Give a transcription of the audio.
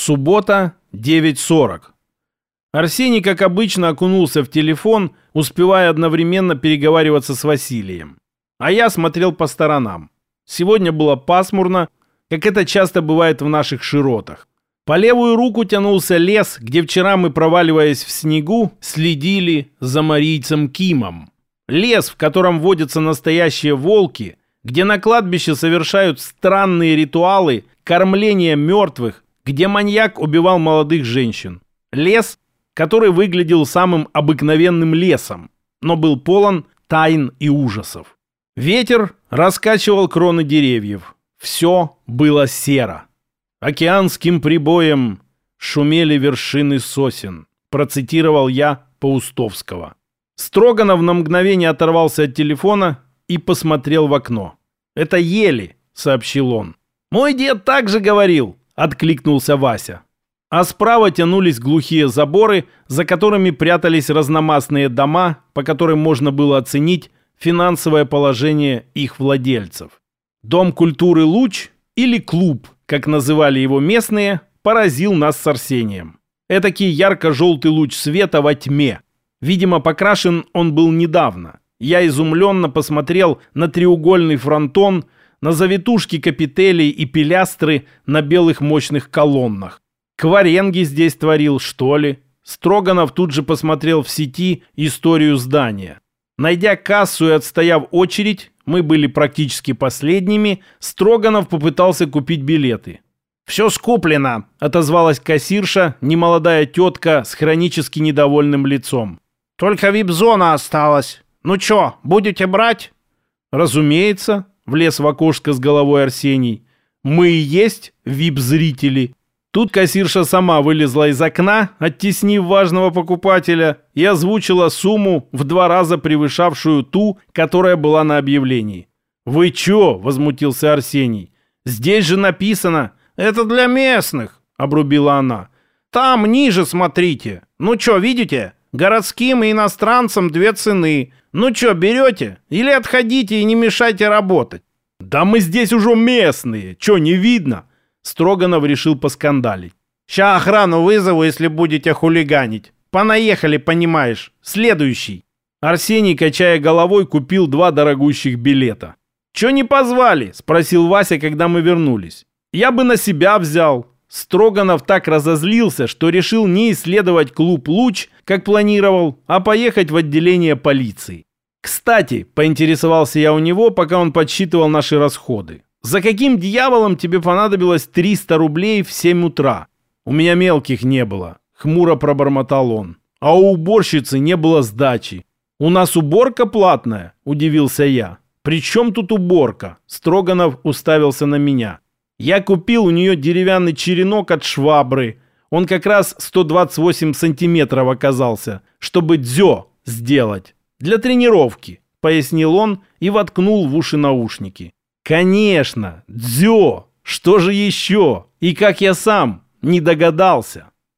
Суббота, 9.40. Арсений, как обычно, окунулся в телефон, успевая одновременно переговариваться с Василием. А я смотрел по сторонам. Сегодня было пасмурно, как это часто бывает в наших широтах. По левую руку тянулся лес, где вчера мы, проваливаясь в снегу, следили за марийцем Кимом. Лес, в котором водятся настоящие волки, где на кладбище совершают странные ритуалы кормления мертвых, где маньяк убивал молодых женщин. Лес, который выглядел самым обыкновенным лесом, но был полон тайн и ужасов. Ветер раскачивал кроны деревьев. Все было серо. Океанским прибоем шумели вершины сосен, процитировал я Паустовского. Строганов на мгновение оторвался от телефона и посмотрел в окно. «Это ели», — сообщил он. «Мой дед также говорил», — откликнулся Вася. А справа тянулись глухие заборы, за которыми прятались разномастные дома, по которым можно было оценить финансовое положение их владельцев. Дом культуры «Луч» или «Клуб», как называли его местные, поразил нас с Арсением. Этакий ярко-желтый луч света во тьме. Видимо, покрашен он был недавно. Я изумленно посмотрел на треугольный фронтон, на завитушки капителей и пилястры на белых мощных колоннах. Кваренги здесь творил, что ли? Строганов тут же посмотрел в сети историю здания. Найдя кассу и отстояв очередь, мы были практически последними, Строганов попытался купить билеты. «Все скуплено», — отозвалась кассирша, немолодая тетка с хронически недовольным лицом. «Только вип-зона осталась. Ну чё, будете брать?» «Разумеется», — влез в окошко с головой Арсений. «Мы и есть вип-зрители». Тут кассирша сама вылезла из окна, оттеснив важного покупателя, и озвучила сумму в два раза превышавшую ту, которая была на объявлении. «Вы чё?» – возмутился Арсений. «Здесь же написано. Это для местных», – обрубила она. «Там ниже смотрите. Ну чё, видите? Городским и иностранцам две цены. Ну чё, берете? Или отходите и не мешайте работать?» «Да мы здесь уже местные. Чё, не видно?» Строганов решил поскандалить. «Ща охрану вызову, если будете хулиганить. Понаехали, понимаешь. Следующий». Арсений, качая головой, купил два дорогущих билета. «Чё не позвали?» – спросил Вася, когда мы вернулись. «Я бы на себя взял». Строганов так разозлился, что решил не исследовать клуб «Луч», как планировал, а поехать в отделение полиции. Кстати, поинтересовался я у него, пока он подсчитывал наши расходы. За каким дьяволом тебе понадобилось 300 рублей в 7 утра? У меня мелких не было, хмуро пробормотал он. А у уборщицы не было сдачи. У нас уборка платная, удивился я. При чем тут уборка? Строганов уставился на меня. Я купил у нее деревянный черенок от швабры. Он как раз 128 сантиметров оказался, чтобы дзё сделать. Для тренировки, пояснил он и воткнул в уши наушники. Конечно, дзё! Что же еще? И как я сам не догадался?